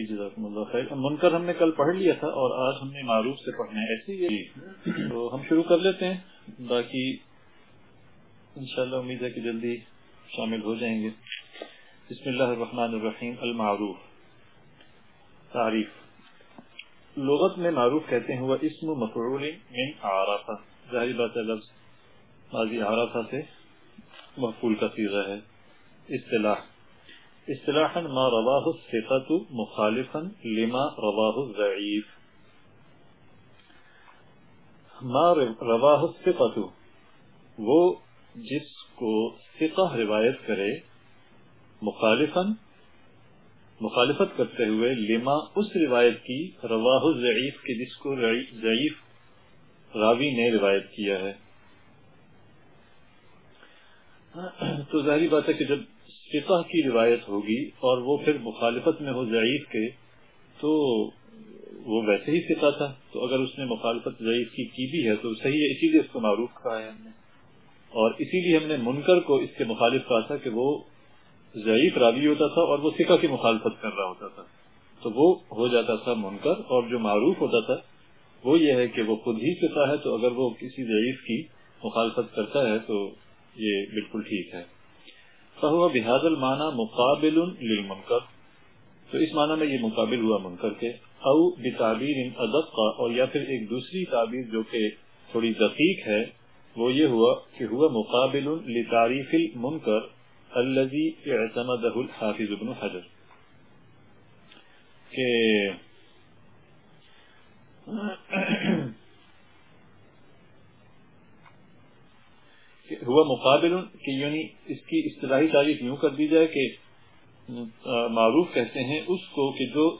جی جزاکم اللہ خیر۔ منکر ہم نے کل پڑھ لیا تھا اور آج ہم نے معروف سے پڑھنا ہے۔ ایسے ہی تو ہم شروع کر لیتے ہیں۔ باقی انشاءاللہ امید ہے کہ جلدی شامل ہو جائیں گے۔ بسم اللہ الرحمن الرحیم، المعروف۔ تعریف۔ لغت میں معروف کہتے ہیں، وہ اسم مفعول من عارفہ ظاہری بات ہے، لفظ ماضی عارفہ سے مفعول کا صیغہ ہے۔ اصطلاح۔ اصطلاحا ما رواه الثقة مخالفا لما رواه الضعيف. ما رواه الثقة، وہ جس کو ثقہ روایت کرے مخالفا، مخالفت کرتے ہوئے لما اس روایت کی رواہ الضعیف کے جس کو ضعیف راوی نے روایت کیا ہے۔ تو ظاہری بات ہے کہ جب فقہ کی روایت ہوگی اور وہ پھر مخالفت میں ہو ضعیف کے، تو وہ ویسے ہی فقہ تھا۔ تو اگر اس نے مخالفت ضعیف کی کی بھی ہے تو صحیح ہے، اسی لیے اس کو معروف کہا ہے ہم نے۔ اور اسی لیے ہم نے منکر کو اس کے مخالف کہا تھا کہ وہ ضعیف راوی ہوتا تھا اور وہ فقہ کی مخالفت کر رہا ہوتا تھا۔ تو وہ ہو جاتا تھا منکر اور جو معروف ہوتا تھا، وہ یہ ہے کہ وہ خود ہی فقہ ہے۔ تو اگر وہ کسی ضعیف کی مخالفت کرتا ہے تو یہ بالکل ٹھیک ہے۔ فہو بحاد المانا مقابل للمنکر۔ تو اس معنی میں یہ مقابل ہوا منکر کے۔ او بتعبیر ادب کا اور یا پھر ایک دوسری تعبیر جو کہ تھوڑی دقیق ہے، وہ یہ ہوا کہ ہوا مقابل لتعریف المنکر الذي اعتمده الحافظ ابن حجر۔ کہ ہوا مقابل کہ یعنی اس کی اصطلاحی تعریف یوں کر دی جائے کہ معروف کہتے ہیں اس کو کہ جو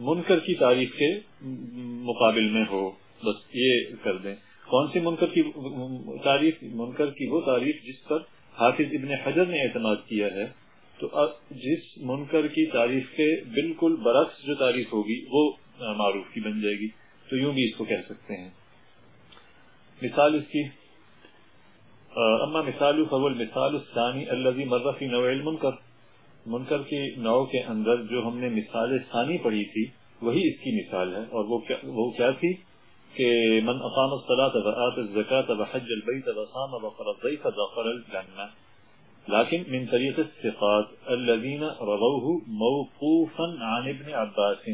منکر کی تعریف کے مقابل میں ہو۔ بس یہ کر دیں۔ کون سی منکر کی، تعریف؟ منکر کی وہ تعریف جس پر حافظ ابن حجر نے اعتماد کیا ہے۔ تو جس منکر کی تعریف کے بالکل برعکس جو تعریف ہوگی، وہ معروف کی بن جائے گی۔ تو یوں بھی اس کو کہہ سکتے ہیں۔ مثال اس کی۔ اما مثال فول مثال الثانی الذي مر في نوع المنکر. منکر کی نوع کے اندر جو ہم نے مثال ثانی پڑھی تھی وہی اس کی مثال ہے اور وہ کیا, وہ کیا تھی؟ کہ من اقام الصلاة وآت الزكاة وحج البيت وصام وقر الضيف دخل الجنة. لكن من طريق الثقات الذين رووه موقوفا عن ابن عباس.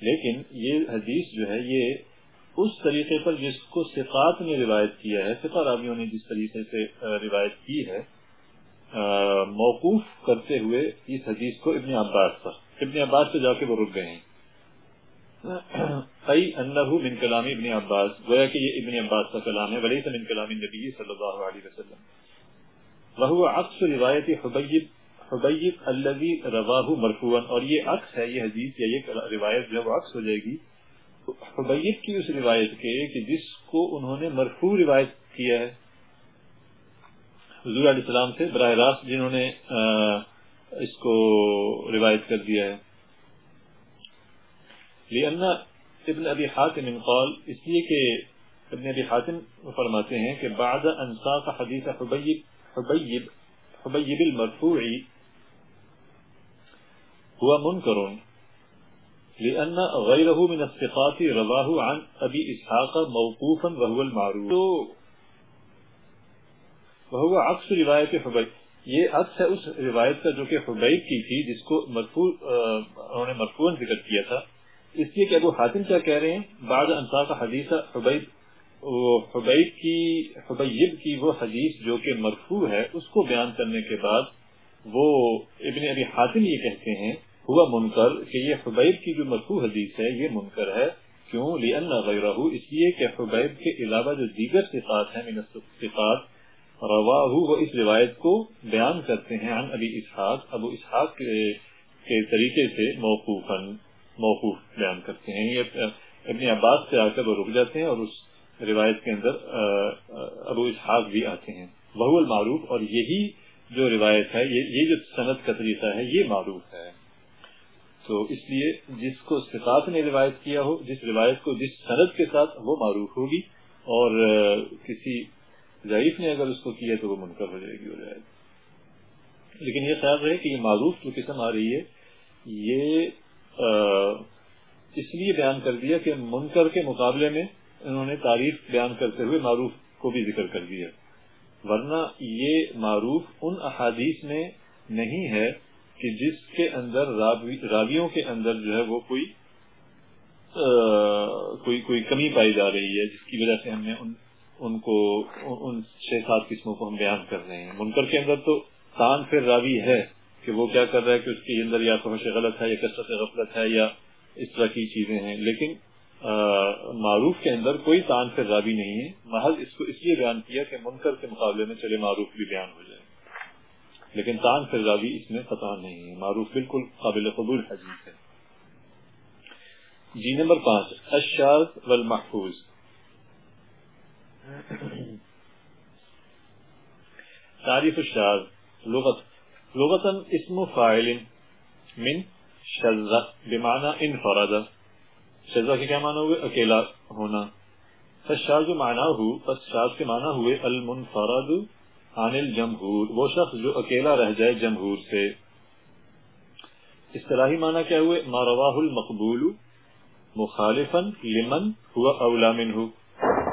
لیکن یہ حدیث جو ہے یہ اس طریقے پر جس کو سفات نے روایت کیا ہے فقہ راویوں نے جس طریقے سے روایت کی ہے موقوف کرتے ہوئے اس حدیث کو ابن عباس پر۔ ابن عباس سے جا کے وہ رک گئے ہیں۔ ای انہو من کلام ابن عباس، گویا کہ یہ ابن عباس کا کلام ہے، ولیس من کلام النبی صلی اللہ علیہ وسلم۔ وہو عکس روایت حبیب حبیب الذي رواہ مرفوعا، اور یہ عکس ہے، یہ حدیث یا یہ روایت جب عکس ہو جائے گی۔ حبیب کی اس روایت کے کہ جس کو انہوں نے مرفوع روایت کیا ہے، حضور علیہ السلام سے براہ راست جنہوں نے اس کو روایت کر دیا ہے۔ لیے ابن ابی حاتم قال، اس لیے کہ ابن ابی حاتم فرماتے ہیں کہ بعد انساق حدیث حبیب حبیب حبیب المرفوعی، ہوا منکرون۔ لأن غيره من الثقات رواه عن أبي إسحاق موقوفا وهو المعروف. وهو عكس روایت حبیب یہ عکس ہے اس روایت کا جو کہ حبیب کی تھی، جس کو مرفوع انہوں نے مرفوعا ذکر کیا تھا۔ اس لیے کہ ابو حاتم کیا کہہ رہے ہیں، بعد انصار کا حدیث حبیب حبیب کی حبیب کی وہ حدیث جو کہ مرفوع ہے، اس کو بیان کرنے کے بعد وہ ابن ابی حاتم یہ کہتے ہیں ہوا منکر کہ یہ حبیب کی جو مرفوع حدیث ہے، یہ منکر ہے۔ کیوں؟ لئن غیرہ اس لیے کہ حبیب کے علاوہ جو دیگر صفات ہیں، من صفات رواہ وہ اس روایت کو بیان کرتے ہیں عن ابی اسحاق۔ ابو اسحاق کے طریقے سے موقوفا، موقوف بیان کرتے ہیں۔ یہ ابن عباس سے آ کر وہ رک جاتے ہیں اور اس روایت کے اندر ابو اسحاق بھی آتے ہیں۔ وہ المعروف اور یہی جو روایت ہے، یہ جو صنعت کا طریقہ ہے، یہ معروف ہے۔ تو اس لیے جس کو صفات نے روایت کیا ہو، جس روایت کو، جس سند کے ساتھ وہ معروف ہوگی اور کسی ضعیف نے اگر اس کو کیا تو وہ منکر ہو جائے گی، وہ روایت لیکن یہ خیال رہے کہ یہ معروف جو قسم آ رہی ہے۔ یہ اس لیے بیان کر دیا کہ منکر کے مقابلے میں انہوں نے تعریف بیان کرتے ہوئے معروف کو بھی ذکر کر دیا۔ ورنہ یہ معروف ان احادیث میں نہیں ہے کہ جس کے اندر راویوں کے اندر جو ہے وہ کوئی کوئی کوئی کمی پائی جا رہی ہے، جس کی وجہ سے ہم نے ان ان کو، ان چھ سات قسموں کو ہم بیان کر رہے ہیں۔ منکر کے اندر تو تان پھر راوی ہے کہ وہ کیا کر رہا ہے کہ اس کے اندر یا فحش غلط ہے یا کثرت غفلت ہے یا اس طرح کی چیزیں ہیں۔ لیکن معروف کے اندر کوئی تان پھر راوی نہیں ہے۔ محض اس کو اس لیے بیان کیا کہ منکر کے مقابلے میں چلے معروف بھی بیان ہو جائے لیکن تان پھر راوی اس میں خطا نہیں ہے، معروف بالکل قابل قبول حدیث ہے۔ جی نمبر پانچ اشاز والمحفوظ۔ تعریف الشاذ، لغت، لغتا اسم فاعل من شذ بمعنى انفرد شذ کے کیا معنی ہوئے؟ اکیلا ہونا۔ فالشاذ معناه پس شاذ کے معنی ہوئے المنفرد۔ عن الجمهور وہ شخص جو اکیلا رہ جائے جمہور سے۔ اصطلاحی معنی کیا ہوئے؟ ما رواه المقبول مخالفا لمن هو اولا منه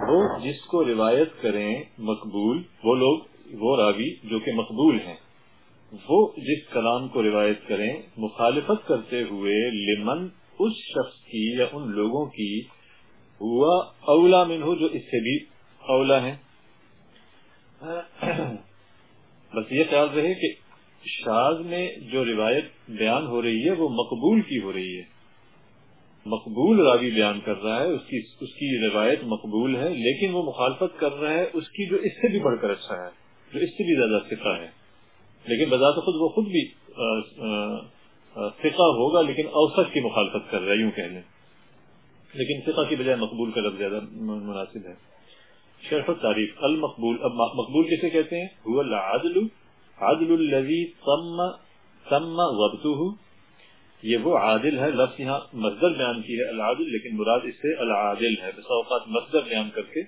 وہ جس کو روایت کریں مقبول، وہ لوگ، وہ راوی جو کہ مقبول ہیں۔ وہ جس کلام کو روایت کریں مخالفت کرتے ہوئے لمن اس شخص کی یا ان لوگوں کی، ہوا اولا منہ جو اس سے بھی اولا ہے بس یہ خیال رہے کہ شاز میں جو روایت بیان ہو رہی ہے وہ مقبول کی ہو رہی ہے۔ مقبول راوی بیان کر رہا ہے، اس کی اس کی روایت مقبول ہے، لیکن وہ مخالفت کر رہا ہے اس کی جو اس سے بھی بڑھ کر اچھا ہے، جو اس سے بھی زیادہ فقہ ہے۔ لیکن بذات خود وہ خود بھی فقہ ہوگا، لیکن اوسط کی مخالفت کر رہا ہے، یوں کہہ لیں۔ لیکن فقہ کی بجائے مقبول کا لفظ زیادہ مناسب ہے۔ شرف تعریف المقبول. اب مقبول کسے کہتے ہیں؟ هو العدل. عدل الذي تم تم ضبطه یہ وہ عادل ہے، لفظ یہاں مصدر بیان کی ہے، العادل، لیکن مراد اس سے العادل ہے. بس اوقات مصدر بیان کر کے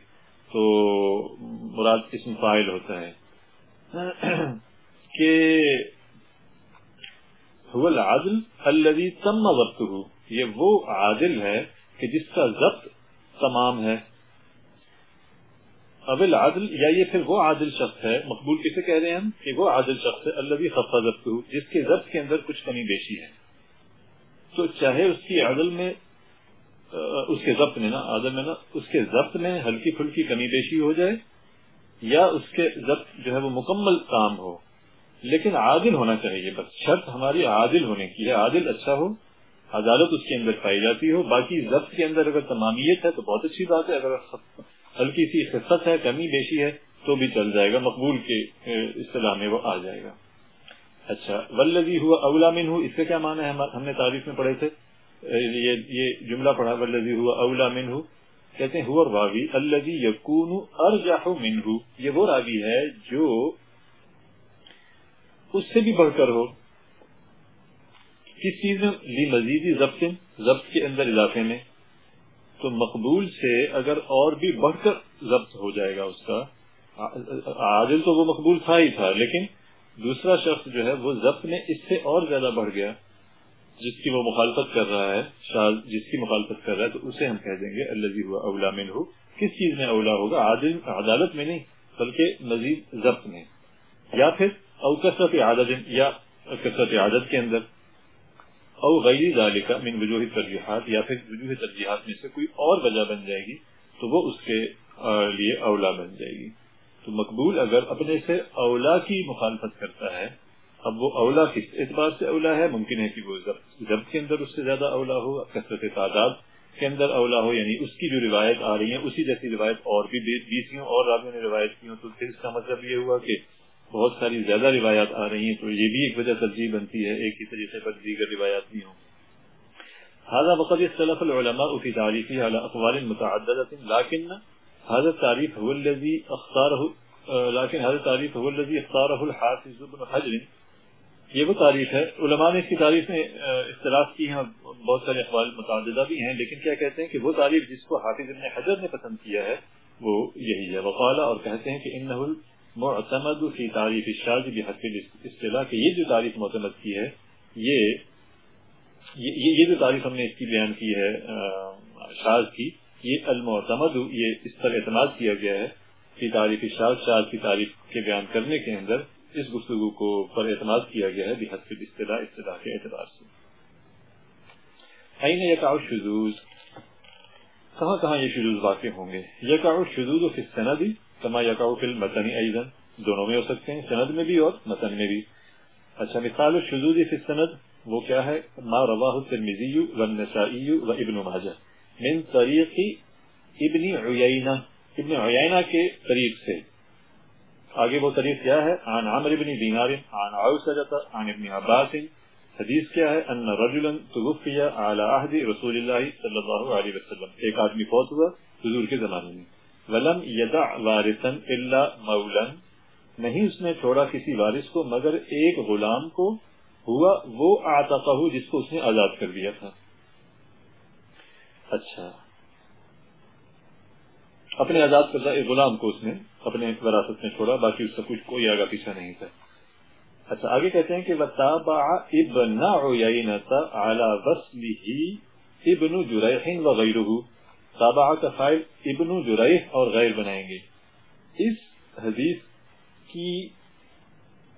تو مراد اسم فائل ہوتا ہے۔ کہ هو العادل الذي تم ضبطه یہ وہ عادل ہے کہ جس کا ضبط تمام ہے۔ اب العادل، یا یہ پھر وہ عادل شخص ہے، مقبول کسے کہہ رہے ہیں ہم؟ کہ وہ عادل شخص ہے، الذي خف ضبطه جس کے ضبط کے اندر کچھ کمی بیشی ہے۔ تو چاہے اس کی عدل میں اس کے ضبط میں نا عدل میں نا اس کے ضبط میں ہلکی پھلکی کمی بیشی ہو جائے، یا اس کے ضبط جو ہے وہ مکمل کام ہو۔ لیکن عادل ہونا چاہیے بس، شرط ہماری عادل ہونے کی ہے۔ عادل اچھا ہو، عدالت اس کے اندر پائی جاتی ہو۔ باقی ضبط کے اندر اگر تمامیت ہے تو بہت اچھی بات ہے۔ اگر ہلکی سی خصت ہے، کمی بیشی ہے، تو بھی چل جائے گا، مقبول کے اصطلاح میں وہ آ جائے گا۔ اچھا ولزی ہوا اولا من اس سے کیا مانا ہے؟ ہم نے تعریف میں پڑھے تھے۔ یہ جملہ پڑھا ولزی ہوا اولا من کہتے ہیں راوی الزی یقون ارجاح من یہ وہ راوی ہے جو اس سے بھی بڑھ کر ہو۔ کس چیز میں؟ مزیدی ضبط ضبط کے اندر اضافے میں۔ تو مقبول سے اگر اور بھی بڑھ کر ضبط ہو جائے گا اس کا، عادل تو وہ مقبول تھا ہی تھا، لیکن دوسرا شخص جو ہے وہ ضبط میں اس سے اور زیادہ بڑھ گیا، جس کی وہ مخالفت کر رہا ہے جس کی مخالفت کر رہا ہے، تو اسے ہم کہہ دیں گے اللہ ہوا اولا من ہو کس چیز میں اولا ہوگا؟ عادل، عدالت میں نہیں، بلکہ مزید ضبط میں، یا پھر او کثرت عادت، یا کثرت عادت کے اندر۔ او غیر ذالکہ من وجوہ ترجیحات، یا پھر وجوہ ترجیحات میں سے کوئی اور وجہ بن جائے گی، تو وہ اس کے لیے اولا بن جائے گی۔ تو مقبول اگر اپنے سے اولا کی مخالفت کرتا ہے، اب وہ اولا کس اعتبار سے اولا ہے؟ ممکن ہے کہ وہ ضبط کے اندر اس سے زیادہ اولا ہو، کثرت تعداد کے اندر اولا ہو یعنی اس کی جو روایت آ رہی ہے اسی جیسی روایت اور بھی بیسوں اور راویوں نے روایت کی ہوں، تو پھر اس کا مطلب یہ ہوا کہ بہت ساری زیادہ روایات آ رہی ہیں، تو یہ بھی ایک وجہ ترجیح بنتی ہے، ایک ہی طریقے پر دیگر روایات بھی ہوں۔ هذا وقد اختلف العلماء في تعريفه على اقوال متعدده لكن هذا التعريف هو الذي اختاره، لكن هذا التعريف هو الذي اختاره الحافظ ابن حجر۔ یہ وہ تعریف ہے، علماء نے اس کی تعریف میں اختلاف کی ہیں، بہت سارے اخبار متعددہ بھی ہیں، لیکن کیا کہتے ہیں کہ وہ تعریف جس کو حافظ ابن حجر نے پسند کیا ہے، وہ یہی ہے۔ وقالا اور کہتے ہیں کہ انہ المعتمد فی تعریف الشاذ بحسب الاصطلاح کہ یہ جو تعریف معتمد کی ہے، یہ یہ جو تعریف ہم نے اس کی بیان کی ہے شاز کی، یہ المعتمد، یہ اس پر اعتماد کیا گیا ہے کہ تعریف شاز شاز کی تعریف کے بیان کرنے کے اندر اس گفتگو کو پر اعتماد کیا گیا ہے بحث اصطلاح اصطلاح کے اعتبار سے۔ این یقع شذوز کہاں کہاں یہ شذوز واقع ہوں گے؟ یقع شذوز فی السند کما یقع فی المتن ایضا دونوں میں ہو سکتے ہیں. سند میں بھی اور متن میں بھی. اچھا مثال الشذوذ فی السند، وہ کیا ہے؟ ما رواہ الترمذی والنسائی و ابن ماجہ. من طریق ابن عیینہ. ابن عیینہ کے طریق سے. آگے وہ طریق کیا ہے؟ عن عمر ابن دینار، عن عوسجت عن ابن عباس. حدیث کیا ہے؟ ان رجلا توفی علی عہد رسول اللہ صلی اللہ علیہ وسلم. ایک آدمی فوت ہوا حضور کے زمانے میں. ولم یدع وارثا الا مولا۔ نہیں اس نے چھوڑا کسی وارث کو، مگر ایک غلام کو ہوا، وہ آتا جس کو اس نے آزاد کر دیا تھا۔ اچھا۔ اپنے آزاد کردہ ایک غلام کو اس نے اپنے وراثت میں چھوڑا، باقی اس کا کچھ کوئی آگا پیچھا نہیں تھا۔ اچھا آگے کہتے ہیں کہ ابن ابن جریح وغیرہ تابع کا فائل ابن جریح اور غیر بنائیں گے۔ اس حدیث کی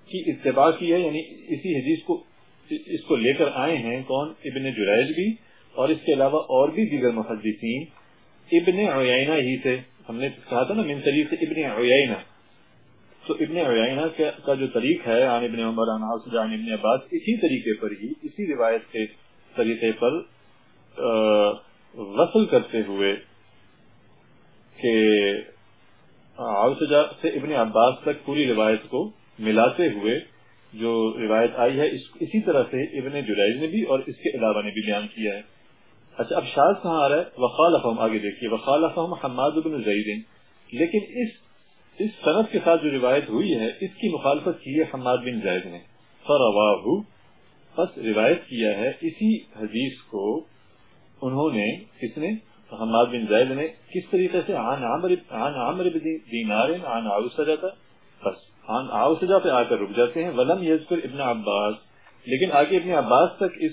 کی اتباع کی ہے یعنی اسی حدیث کو اس کو لے کر آئے ہیں کون؟ ابن جرائج بھی، اور اس کے علاوہ اور بھی دیگر محدثین۔ ابن عیینہ ہی سے، ہم نے کہا تھا نا، من طریق ابن عیینہ۔ تو ابن عیینہ کا جو طریق ہے، عن ابن عمر، عن عاصر عن ابن عباس، اسی طریقے پر ہی، اسی روایت کے طریقے پر غسل کرتے ہوئے کہ سے ابن عباس تک پوری روایت کو ملاتے ہوئے جو روایت آئی ہے اسی طرح سے ابن جرائز نے بھی اور اس کے علاوہ نے بھی بیان کیا ہے۔ اچھا اب شاز کہاں آ رہا ہے؟ وقال افہم آگے دیکھیے۔ وقال افہم حماد بن زیدن۔ لیکن اس اس صنعت کے ساتھ جو روایت ہوئی ہے، اس کی مخالفت کی ہے حماد بن زید نے۔ فرواہ بس روایت کیا ہے۔ اسی حدیث کو انہوں نے کس نے؟ حماد بن زید نے کس طریقے سے عن عمر عن عمر بن دینار، عن عوسجہ بس، عن عوسجہ پہ آ کر رک جاتے ہیں، ولم یذکر ابن عباس۔ لیکن آگے ابن عباس تک اس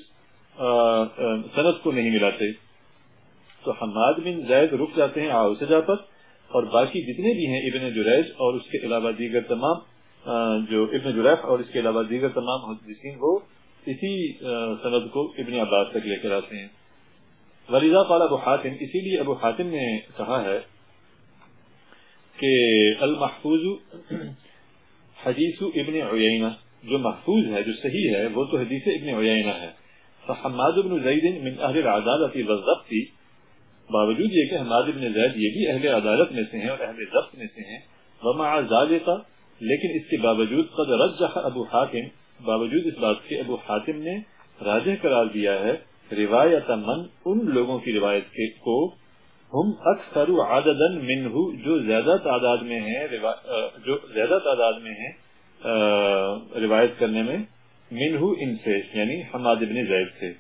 سند کو نہیں ملاتے۔ تو حماد بن زید رک جاتے ہیں عوسجہ پر اور باقی جتنے بھی ہیں ابن جریج اور اس کے علاوہ دیگر تمام جو ابن جریف اور اس کے علاوہ دیگر تمام محدثین وہ اسی سند کو ابن عباس تک لے کر آتے ہیں۔ غریضہ قال ابو حاتم، اسی لیے ابو حاتم نے کہا ہے کہ المحفوظ حدیث ابن عیینہ، جو محفوظ ہے، جو صحیح ہے، وہ تو حدیث ابن عیینہ ہے۔ فحماد بن زید من اہل العدالت والضبط، باوجود یہ کہ حماد بن زید یہ بھی اہل عدالت میں سے ہیں اور اہل ضبط میں سے ہیں، ومع ذالک، لیکن اس کے باوجود قد رجح ابو حاتم، باوجود اس بات کے ابو حاتم نے راجح قرار دیا ہے روایت من ان لوگوں کی روایت کے کو ہم اکثر عددا منہ جو زیادہ تعداد میں ہیں جو زیادہ تعداد میں ہیں روایت کرنے میں منہ ان سے یعنی حماد ابن زید سے۔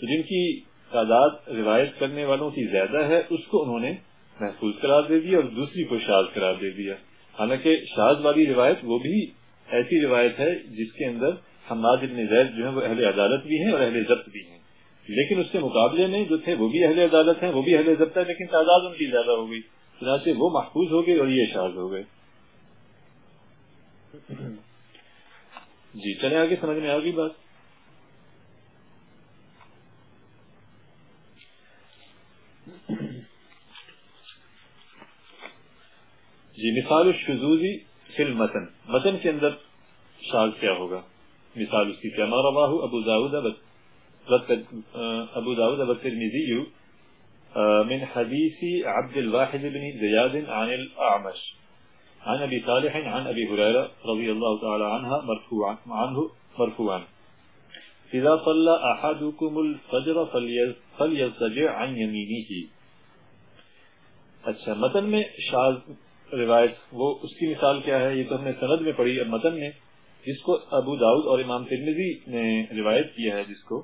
تو جن کی تعداد روایت کرنے والوں کی زیادہ ہے، اس کو انہوں نے محفوظ قرار دے دیا اور دوسری کو شاز قرار دے دیا۔ حالانکہ شاز والی روایت وہ بھی ایسی روایت ہے جس کے اندر حماد ابن زید جو ہے وہ اہل عدالت بھی ہیں اور اہل ضبط بھی ہیں۔ لیکن اس کے مقابلے میں جو تھے وہ بھی اہل عدالت ہیں، وہ بھی اہل ضبط ہے لیکن تعداد ان کی زیادہ ہو گئی۔ چنانچہ وہ محفوظ ہو گئے اور یہ شاز ہو گئے۔ جی چلے آگے، سمجھ میں آ گئی بات۔ جی مثال الشذوذی فی المتن۔ متن کے اندر شاز کیا ہوگا؟ مثال اس کی کیا؟ ما رواہ ابو داؤد ابو داود والترمذي من حديث عبد الواحد بن زياد عن الأعمش عن أبي صالح، عن أبي هريرة رضي الله تعالى عنها مرفوعا عنه مرفوعا. إذا صلى أحدكم الفجر فليزجع عن يمينه. اچھا متن میں شاز روایت، وہ اس کی مثال کیا ہے؟ یہ تو ہم نے سند میں پڑھی، اب متن میں، جس کو ابو داؤد اور امام ترمذی نے روایت کیا ہے، جس کو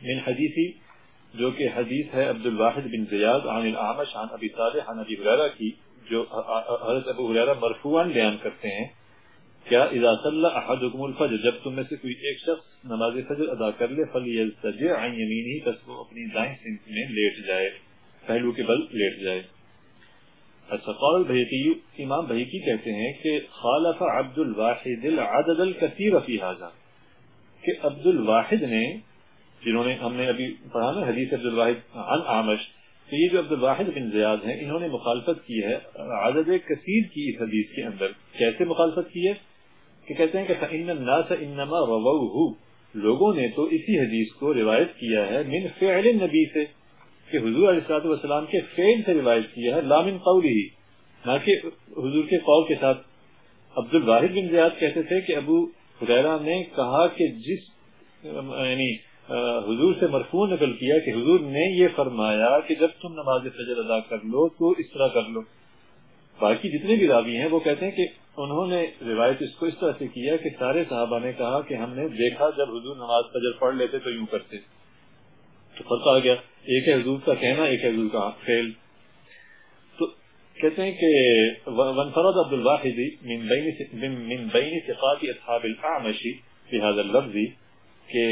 من حدیثی جو کہ حدیث ہے عبد الواحد بن زیاد عن الاعمش عن ابی صالح عن ابی حریرہ کی، جو حضرت ابو حریرہ مرفوعا بیان کرتے ہیں، کیا اذا صلى احدكم الفجر، جب تم میں سے کوئی ایک شخص نماز فجر ادا کر لے فليستجع عن يمينه پس وہ اپنی دائیں سمت میں لیٹ جائے، پہلو کے بل لیٹ جائے۔ اچھا قول بحقی امام بحقی کہتے ہیں کہ خالف عبد الواحد العدد الكثير في هذا کہ عبد الواحد نے جنہوں نے ہم نے ابھی پڑھا نا حدیث عبد الواحد عن عامش تو یہ جو عبد الواحد بن زیاد ہیں، انہوں نے مخالفت کی ہے، عدد کثیر کی اس حدیث کے اندر۔ کیسے مخالفت کی ہے؟ کہ کہتے ہیں کہ فَإِنَّ النَّاسَ إِنَّمَا رَوَوْهُ۔ لوگوں نے تو اسی حدیث کو روایت کیا ہے من فعل نبی سے، کہ حضور علیہ السلام والسلام کے فعل سے روایت کیا ہے، لا من قولی نہ کہ حضور کے قول کے ساتھ۔ عبد الواحد بن زیاد کہتے تھے کہ ابو حریرہ نے کہا کہ جس یعنی حضور سے مرفوع نقل کیا کہ حضور نے یہ فرمایا کہ جب تم نماز فجر ادا کر لو تو اس طرح کر لو۔ باقی جتنے بھی راوی ہیں وہ کہتے ہیں کہ انہوں نے روایت اس کو اس طرح سے کیا کہ سارے صحابہ نے کہا کہ ہم نے دیکھا جب حضور نماز فجر پڑھ لیتے تو یوں کرتے۔ تو فرق آ گیا۔ ایک ہے حضور کا کہنا، ایک ہے حضور کا فیل تو کہتے ہیں کہ ونفرد عبد الواحد من بین من بین ثقات اصحاب الاعمشی في هذا اللفظ کہ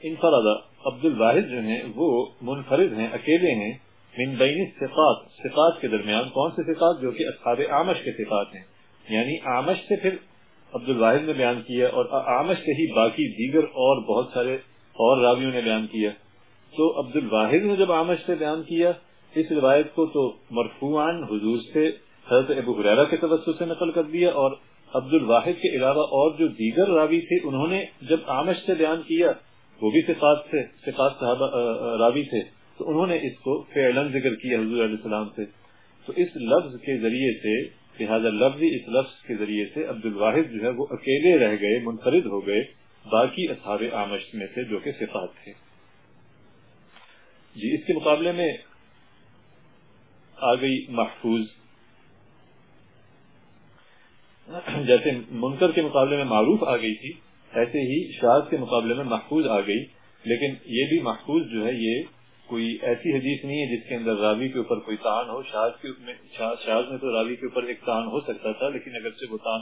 انفرد عبد الواحد جو ہیں، وہ منفرد ہیں، اکیلے ہیں من بین سقات سقات کے درمیان کون سے سقات جو کہ اصحاب آمش کے سقات ہیں۔ یعنی آمش سے پھر عبد الواحد نے بیان کیا اور آمش سے ہی باقی دیگر اور بہت سارے اور راویوں نے بیان کیا۔ تو عبد الواحد نے جب آمش سے بیان کیا، اس روایت کو تو مرفوعان حضور سے حضرت ابو حریرہ کے توسط سے نقل کر دیا اور عبد الواحد کے علاوہ اور جو دیگر راوی تھے، انہوں نے جب آمش سے بیان کیا، وہ بھی صفات تھے صفات صحابہ راوی تھے، تو انہوں نے اس کو فعلن ذکر کیا حضور علیہ السلام سے۔ تو اس لفظ کے ذریعے سے، لہٰذا لفظ اس لفظ کے ذریعے سے عبد الواحد جو ہے، وہ اکیلے رہ گئے، منفرد ہو گئے، باقی اصحاب آمش میں سے جو کہ صفات تھے۔ جی اس کے مقابلے میں آ گئی محفوظ۔ جیسے منکر کے مقابلے میں معروف آ گئی تھی، ایسے ہی شاذ کے مقابلے میں محفوظ آ گئی۔ لیکن یہ بھی محفوظ جو ہے، یہ کوئی ایسی حدیث نہیں ہے جس کے اندر راوی کے اوپر کوئی تان ہو۔ شاذ کے شاذ میں تو راوی کے اوپر ایک تان ہو سکتا تھا، لیکن اگر سے وہ تان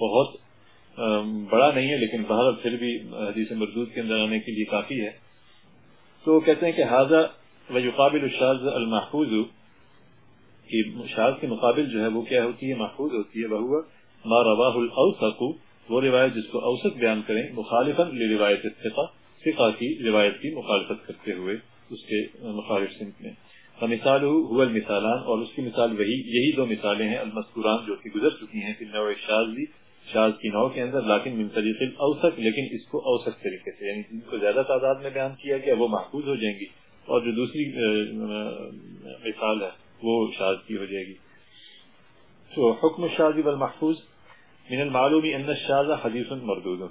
بہت بڑا نہیں ہے، لیکن بہر پھر بھی حدیث مردود کے اندر آنے کے لیے کافی ہے۔ تو کہتے ہیں کہ حاضر و یقابل الشاذ المحفوظ کی شاذ کے مقابل جو ہے وہ کیا ہوتی ہے؟ محفوظ ہوتی ہے. وہ ما رواہ الاوسق وہ روایت جس کو اوسط بیان کریں، مخالفا لروایت الثقہ ثقہ کی روایت کی مخالفت کرتے ہوئے اس کے مخالف سمت میں۔ فمثال هو المثالان، اور اس کی مثال وہی، یہی دو مثالیں ہیں، المذکوران جو کہ گزر چکی ہیں فی نوع شاذی شاذ کی نوع کے اندر، لیکن من طریق الاوسط لیکن اس کو اوسط طریقے سے یعنی جن کو زیادہ تعداد میں بیان کیا گیا، وہ محفوظ ہو جائیں گی۔ اور جو دوسری مثال ہے وہ شاذ ہو جائے گی۔ تو حکم الشاذ والمحفوظ من المعلوم ان الشاذ حدیث مردود۔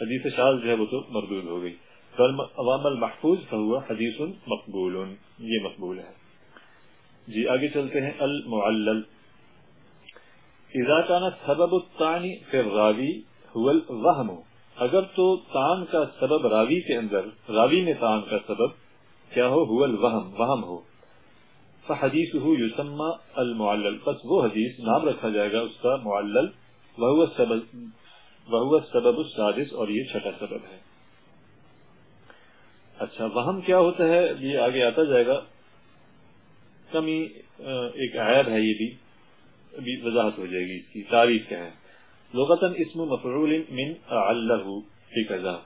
حدیث شاذ جو ہے وہ تو مردود ہو گئی۔ عوام المحفوظ فهو حدیث مقبول۔ یہ مقبول ہے۔ جی آگے چلتے ہیں۔ المعلل۔ اذا كان سبب الطعن في الراوي هو الوهم اگر تو تان کا سبب راوی کے اندر، راوی میں تان کا سبب کیا ہو؟ هو الوهم وهم ہو۔ فحدیثه يسمى المعلل. پس وہ حدیث نام رکھا جائے گا اس کا معلل. وہ سبب السادس اور یہ چھٹا سبب ہے. اچھا وہم کیا ہوتا ہے؟ یہ آگے آتا جائے گا. کمی ایک عیب ہے یہ بھی. ابھی وضاحت ہو جائے گی اس کی. تعریف کیا ہے؟ لغتاً اسم مفعول من اللہ فی قضا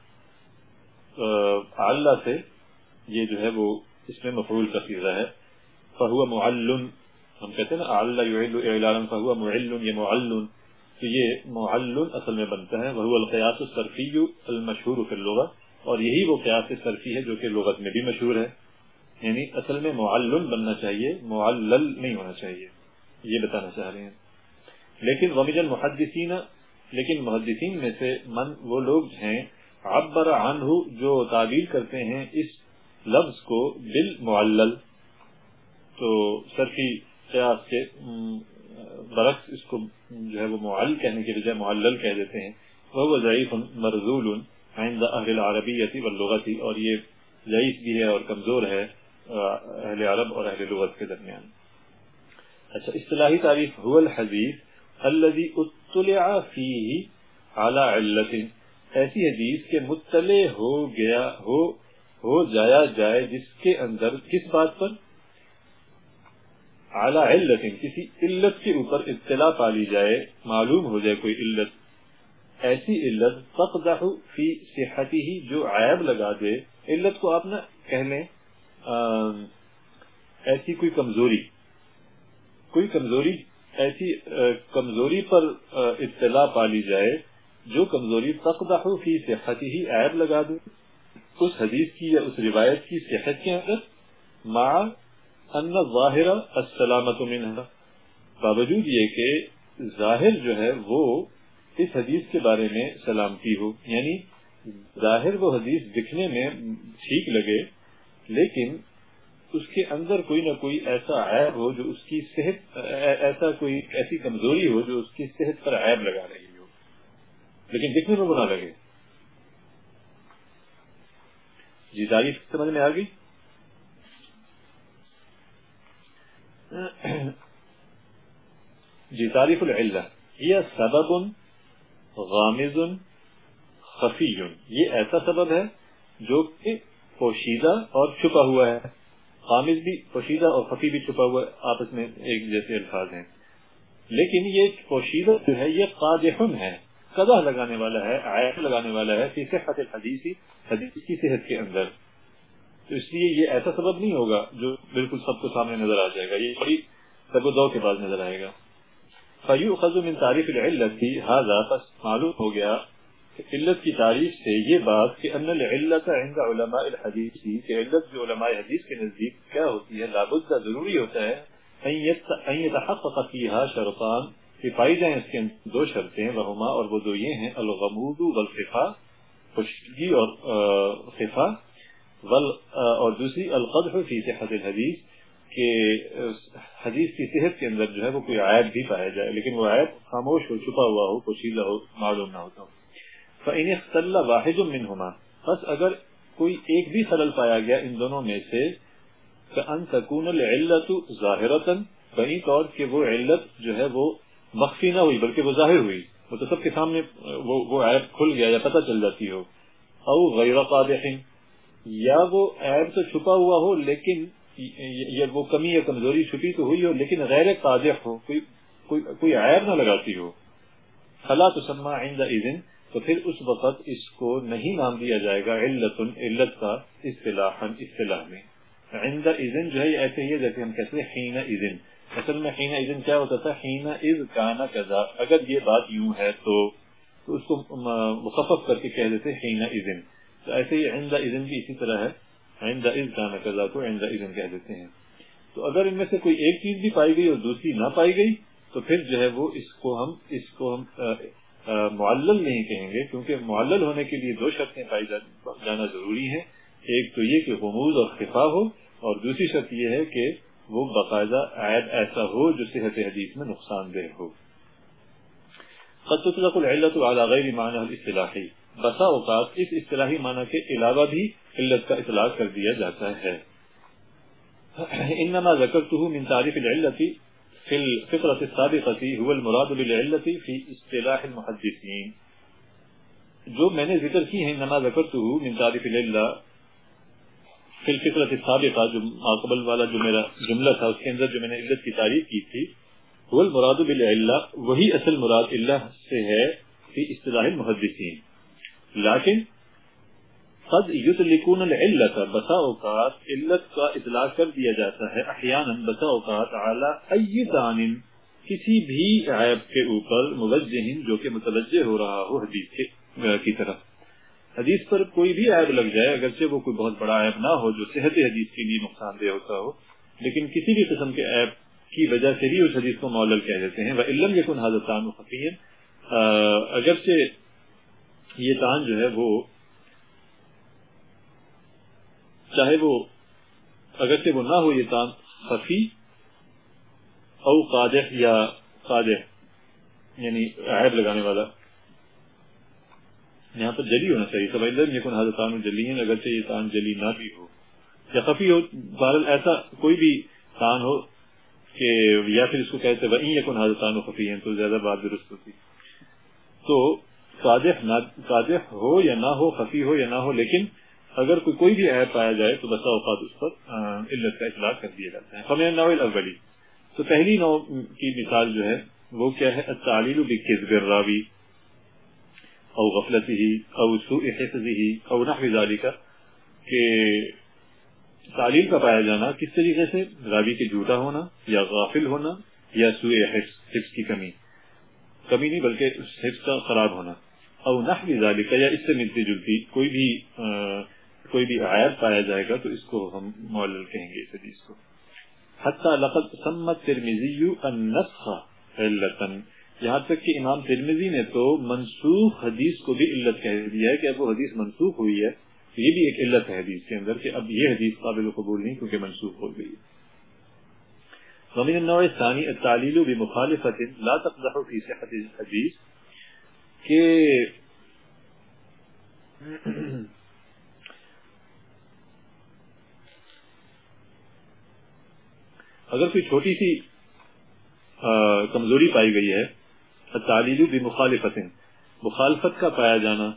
اللہ سے یہ جو ہے وہ اس میں مفعول کا فیضا ہے. فہو معلن ہم کہتے ہیں نا اللہ یعل اعلان فہو معلن یہ معلن تو یہ معلن اصل میں بنتا ہے وہ القیاس الصرفی المشہور فی اللغت اور یہی وہ قیاس صرفی ہے جو کہ لغت میں بھی مشہور ہے. یعنی اصل میں معلن بننا چاہیے، معلل نہیں ہونا چاہیے. یہ بتانا چاہ رہے ہیں۔ لیکن ومج المحدثین، لیکن محدثین میں سے من وہ لوگ ہیں، عبر عنہ جو تعبیر کرتے ہیں اس لفظ کو بالمعلل. تو صرفی قیاس کے برعکس اس کو جو ہے وہ معل کہنے کے بجائے معلل کہہ دیتے ہیں۔ وہ ضعیف مرزول عند اہل العربیتی واللغتی اور یہ ضعیف بھی ہے اور کمزور ہے اہل عرب اور اہل لغت کے درمیان۔ اچھا اصطلاحی تعریف هو الحدیث الذي اطلع فيه على علت۔ ایسی حدیث کے مطلع ہو گیا، ہو ہو جایا جائے جس کے اندر، کس بات پر؟ اعلی علت کسی علت کے اوپر اطلاع پالی جائے، معلوم ہو جائے کوئی علت۔ ایسی علت تقدح فی صحتی ہی جو عیب لگا دے۔ علت کو آپ نہ کہہ لیں ایسی کوئی کمزوری۔ کوئی کمزوری، ایسی کمزوری پر اطلاع پالی جائے، جو کمزوری تقدح فی صحتی ہی عیب لگا دے۔ اس حدیث کی یا اس روایت کی صحت کے اندر مع ان ظاہر السلامت منها باوجود یہ کہ ظاہر جو ہے وہ اس حدیث کے بارے میں سلامتی ہو. یعنی ظاہر وہ حدیث دکھنے میں ٹھیک لگے، لیکن اس کے اندر کوئی نہ کوئی ایسا عیب ہو جو اس کی صحت، ایسا کوئی ایسی کمزوری ہو جو اس کی صحت پر عیب لگا رہی ہو. لیکن دکھنے میں بنا لگے. جی تعریف سمجھ میں آ گئی؟ جی تعریف العلہ۔ یہ سبب غامز خفی یہ ایسا سبب ہے جو کہ پوشیدہ اور چھپا ہوا ہے۔ غامز بھی پوشیدہ اور خفی بھی چھپا ہوا ہے آپس میں ایک جیسے الفاظ ہیں۔ لیکن یہ پوشیدہ جو ہے، یہ قادحن ہے۔ قدح لگانے والا ہے عیب لگانے والا ہے صحت الحدیثی حدیث کی صحت کے اندر۔ تو اس لیے یہ ایسا سبب نہیں ہوگا جو بالکل سب کو سامنے نظر آ جائے گا، یہ بڑی تگ و دو کے بعد نظر آئے گا۔ فیو خز من تعریف العلت کی حاضا پس معلوم ہو گیا کہ علت کی تعریف سے یہ بات کہ ان العلت عند علماء الحدیث کہ علت جو علماء حدیث کے نزدیک کیا ہوتی ہے، لابد ضروری ہوتا ہے ان يتحقق فيها شرطان، کہ پائی جائیں اس کے دو شرطیں، وہما اور وہ دو یہ ہیں الغمود والخفا خشکی اور خفا ول اور دوسری القدح فی صحت الحدیث، کہ حدیث کی صحت کے اندر جو ہے وہ کوئی عائد بھی پایا جائے، لیکن وہ عائد خاموش ہو، چھپا ہوا ہو، پوشیدہ ہو، معلوم نہ ہوتا ہو فإن اختل واحد منهما۔ بس اگر کوئی ایک بھی خلل پایا گیا ان دونوں میں سے فان تكون العلة ظاهرة بنی طور کہ وہ علت جو ہے وہ مخفی نہ ہوئی، بلکہ وہ ظاہر ہوئی۔ وہ تو سب کے سامنے وہ وہ عیب کھل گیا یا پتہ چل جاتی ہو۔ او غیر قادح۔ یا وہ عیب تو چھپا ہوا ہو لیکن یا وہ کمی یا کمزوری چھپی تو ہوئی ہو لیکن غیر قادح ہو کوئی کوئی, کوئی عیب نہ لگاتی ہو۔ فلا تسمى عند اذن تو پھر اس وقت اس کو نہیں نام دیا جائے گا علت علت کا اصطلاحا اصطلاح میں۔ عند اذن جو ہے ایسے ہی ہے جیسے ہم کہتے ہیں حین اذن۔ اصل میں حین اذن کیا ہوتا تھا؟ حین اذ کانا کذا۔ اگر یہ بات یوں ہے تو تو اس کو مخفف کر کے کہہ دیتے حین اذن۔ تو ایسے ہی عند اذن بھی اسی طرح ہے۔ عند اذ کانا کو عند اذن کہہ دیتے ہیں۔ تو اگر ان میں سے کوئی ایک چیز بھی پائی گئی اور دوسری نہ پائی گئی، تو پھر جو ہے وہ اس کو ہم اس کو ہم معلل نہیں کہیں گے۔ کیونکہ معلل ہونے کے لیے دو شرطیں پائی جانا ضروری ہیں۔ ایک تو یہ کہ غموز اور خفا ہو، اور دوسری شرط یہ ہے کہ وہ باقاعدہ عیب ایسا ہو جو صحت حدیث میں نقصان دہ ہو۔ قد تطلق العلت على غیر معنی الاصطلاحی۔ بسا اوقات اس اصطلاحی معنی کے علاوہ بھی علت کا اطلاق کر دیا جاتا ہے۔ انما ذکرته من تعریف العلت في الفقرة السابقة، هو المراد بالعلت في اصطلاح المحدثين جو میں نے ذکر کی ہے، انما ذکرته من تعریف العلت فی الفطرت سابقہ جو ماقبل والا جو میرا جملہ تھا، اس کے اندر جو میں نے علت کی تعریف کی تھی وہ المراد بالعلہ وہی اصل مراد اللہ سے ہے فی اصطلاح المحدثین۔ لیکن قد یتلکون العلت، بسا اوقات علت کا اطلاق کر دیا جاتا ہے احیانا، بسا اوقات علی ای دان کسی بھی عیب کے اوپر موجہ، جو کہ متوجہ ہو رہا ہو حدیث کی طرف۔ حدیث پر کوئی بھی عیب لگ جائے، اگرچہ وہ کوئی بہت بڑا عیب نہ ہو، جو صحت حدیث کے لیے نقصان دہ ہوتا ہو، لیکن کسی بھی قسم کے عیب کی وجہ سے بھی اس حدیث کو مولل کہہ دیتے ہیں۔ وہ علم یقن حضرت فقین اگرچہ یہ تان جو ہے وہ چاہے وہ اگرچہ وہ نہ ہو یہ تان خفی او قادح یا قادح یعنی عیب لگانے والا۔ یہاں پر جلی ہونا چاہیے۔ سب علم یکن حضرت تان جلی ہیں اگرچہ یہ تان جلی نہ بھی ہو۔ یا خفی ہو، بہرحال ایسا کوئی بھی تان ہو کہ یا پھر اس کو کہتے ہیں وہیں یکن حضرتان خفی ہیں تو زیادہ بات درست ہوتی۔ تو قادح قادح ہو یا نہ ہو، خفی ہو یا نہ ہو، لیکن اگر کوئی کوئی بھی عیب پایا جائے تو بسا اوقات اس پر علت کا اطلاق کر دیا جاتا ہے۔ فمین ناول اولی تو پہلی نو کی مثال جو ہے، وہ کیا ہے؟ التعلیل بکذب الراوی او غفلته او سوء حفظه او نحو ذالک کہ تعلیل کا پایا جانا کس طریقے سے؟ راوی کے جھوٹا ہونا، یا غافل ہونا، یا سوء حفظ کی کمی۔ کمی نہیں، بلکہ حفظ کا خراب ہونا۔ او نحو ذالک یا اس سے ملتی جلتی کوئی بھی کوئی بھی عیب پایا جائے گا تو اس کو ہم معلل کہیں گے اس حدیث کو۔ حتی لقد سمت ترمیزی النسخ علتن یہاں تک کہ امام ترمیزی نے تو منسوخ حدیث کو بھی علت کہہ دیا ہے کہ اب وہ حدیث منسوخ ہوئی ہے۔ تو یہ بھی ایک علت ہے حدیث کے اندر کہ اب یہ حدیث قابل قبول نہیں کیونکہ منسوخ ہو گئی۔ ومن النوع الثاني التعليل بمخالفة لا تقدح في صحة الحديث کہ اگر کوئی چھوٹی سی کمزوری پائی گئی ہے تعلیل بھی مخالفت مخالفت کا پایا جانا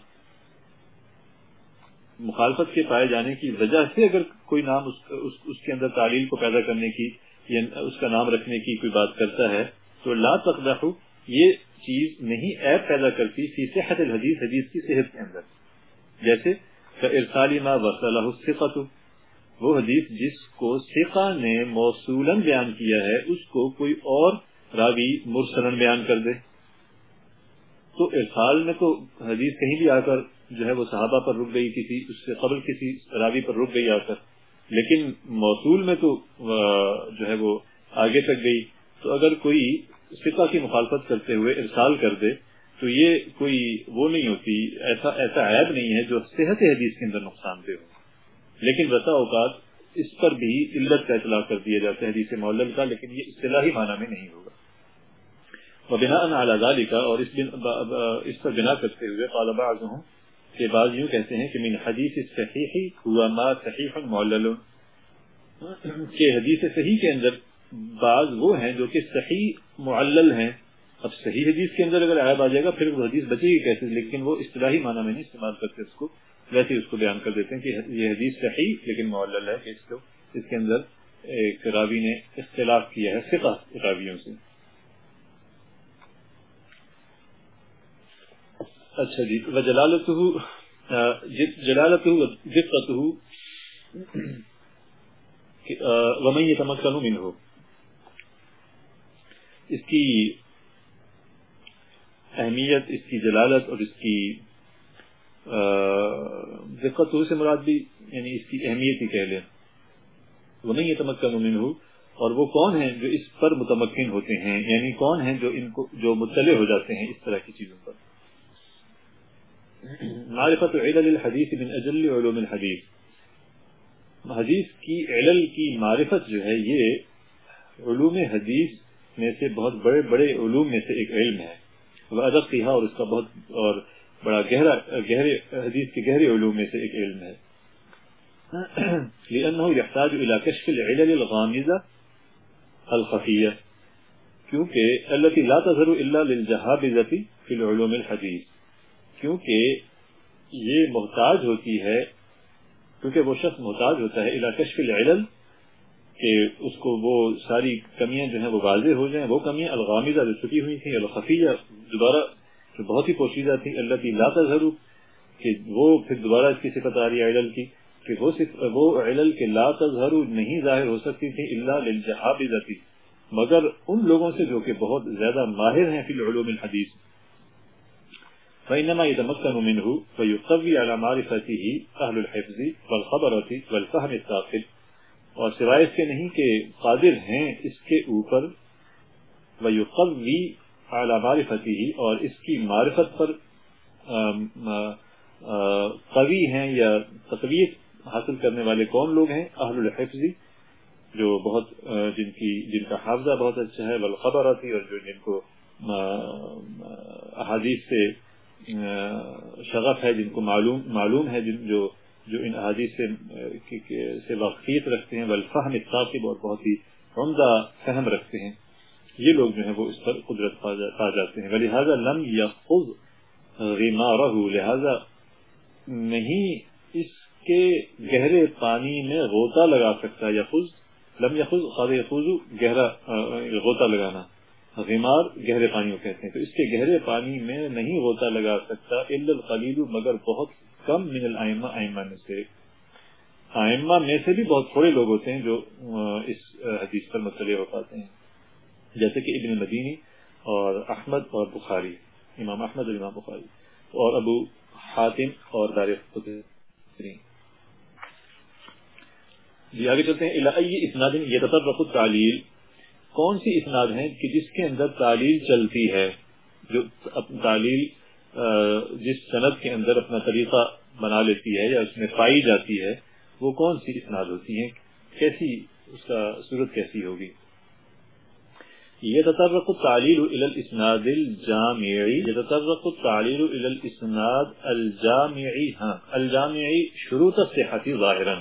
مخالفت کے پائے جانے کی وجہ سے اگر کوئی نام اس, اس, اس کے اندر تعلیل کو پیدا کرنے کی یا اس کا نام رکھنے کی کوئی بات کرتا ہے تو لا تقدح یہ چیز نہیں عیب پیدا کرتی فی صحت الحدیث، حدیث کی صحت کے اندر۔ جیسے ارسالی ما وصلہ الثقۃ وہ حدیث جس کو سکھا نے موصولا بیان کیا ہے، اس کو کوئی اور راوی مرسلن بیان کر دے۔ تو ارسال میں تو حدیث کہیں بھی آ کر جو ہے وہ صحابہ پر رک گئی کسی، اس سے قبل کسی راوی پر رک گئی آ کر۔ لیکن موصول میں تو جو ہے وہ آگے تک گئی۔ تو اگر کوئی سکھا کی مخالفت کرتے ہوئے ارسال کر دے تو یہ کوئی وہ نہیں ہوتی ایسا ایسا عیب نہیں ہے جو صحت حدیث کے اندر نقصان دہ ہو۔ لیکن بسا اوقات اس پر بھی علت کا اطلاع کر دیا جاتا ہے حدیث مولل کا لیکن یہ اصطلاحی معنی میں نہیں ہوگا۔ بنا اعلی کا اور اس, اس پر بنا کرتے ہوئے طالبہ ہوں کہ بعض یوں کہتے ہیں کہ من حدیث صحیح ہوا ما صحیح معلل۔ کہ حدیث صحیح کے اندر بعض وہ ہیں جو کہ صحیح معلل ہیں۔ اب صحیح حدیث کے اندر اگر عیب آ جائے گا، پھر وہ حدیث بچے گی کیسے؟ لیکن وہ اصطلاحی معنی میں نہیں استعمال کرتے، اس کو ویسے اس کو بیان کر دیتے ہیں کہ یہ حدیث صحیح لیکن معلل ہے کہ اس کو، اس کے اندر ایک راوی نے اختلاف کیا ہے فقہ راویوں سے۔ اچھا جی وہ جلالت جلالت دقت ومن يتمكن منه اس کی اہمیت، اس کی جلالت اور اس کی دقت سے مراد بھی یعنی اس کی اہمیت ہی کہہ لیں۔ وہ نہیں تمکن منہ اور وہ کون ہیں جو اس پر متمکن ہوتے ہیں؟ یعنی کون ہیں جو ان کو، جو مطلع ہو جاتے ہیں اس طرح کی چیزوں پر؟ معرفت علل الحدیث من اجل علوم الحدیث۔ حدیث کی علل کی معرفت جو ہے، یہ علوم حدیث میں سے بہت بڑے بڑے علوم میں سے ایک علم ہے۔ وہ ادب سیاح اور اس کا بہت اور بڑا گہرا، گہرے حدیث کے گہرے علوم میں سے ایک علم ہے۔ لأنه يحتاج إلى كشف العلل الغامزة الخفية۔ کیونکہ التي لا تظهر إلا للجهابزة في العلوم الحديث۔ کیونکہ یہ محتاج ہوتی ہے، کیونکہ وہ شخص محتاج ہوتا ہے الى كشف العلل کہ اس کو وہ ساری کمیاں جو ہیں وہ واضح ہو جائیں، وہ کمیاں الغامزہ جو چھپی ہوئی تھیں، الخفیہ دوبارہ جو بہت ہی پوشیدہ تھی اللہ کی لا تظہر کہ وہ پھر دوبارہ اس کی صفت آ رہی ہے علل کی، کہ وہ صرف وہ علل کے لا تظہر نہیں ظاہر ہو سکتی تھی اللہ للجہابزتی مگر ان لوگوں سے جو کہ بہت زیادہ ماہر ہیں فی العلوم الحدیث۔ فإنما يتمكن منه فيقوي على معرفته أهل الحفظ والخبرة والفهم الثاقب۔ اور سوائے اس کے نہیں کہ قادر ہیں اس کے اوپر، ويقوي اعلی معرفتی ہی اور اس کی معرفت پر قوی ہیں یا تقویت حاصل کرنے والے کون لوگ ہیں؟ اہل الحفظی جو بہت جن کی، جن کا حافظہ بہت اچھا ہے بالخبر آتی اور جو جن کو احادیث سے شغف ہے، جن کو معلوم معلوم ہے، جن جو جو ان احادیث سے سے واقفیت رکھتے ہیں، والفہم الثاقب اور بہت ہی عمدہ فہم رکھتے ہیں، یہ لوگ جو ہیں وہ اس پر قدرت پا جاتے ہیں۔ لہٰذا لم یخذ غمارہ، لہذا نہیں اس کے گہرے پانی میں غوطہ لگا سکتا، یخذ، لم یخذ خاد یخذ گہرا غوطہ لگانا۔ غمار گہرے پانی کو کہتے ہیں۔ تو اس کے گہرے پانی میں نہیں غوطہ لگا سکتا، الا القلیل، مگر بہت کم من الائمہ، ائمہ میں سے۔ ائمہ میں سے بھی بہت تھوڑے لوگ ہوتے ہیں جو اس حدیث پر مطلع ہو پاتے ہیں۔ جیسے کہ ابن مدینی اور احمد اور بخاری، امام احمد اور امام بخاری، اور ابو حاتم اور دار جی آگے چلتے ہیں۔ الہی اسناد، یتطرق التعلیل۔ کون سی اسناد ہیں کہ جس کے اندر تعلیل چلتی ہے؟ جو تعلیل جس سند کے اندر اپنا طریقہ بنا لیتی ہے یا اس میں پائی جاتی ہے، وہ کون سی اسناد ہوتی ہیں؟ کیسی اس کا صورت کیسی ہوگی؟ يتطرق التعليل الى الاسناد الجامعي يتطرق التعليل الى الاسناد الجامعي ها ہاں، الجامعي شروط الصحة ظاهرا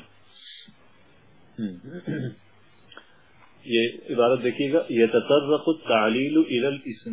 یہ عبارت دیکھیے گا يتطرق التعليل الى الاسناد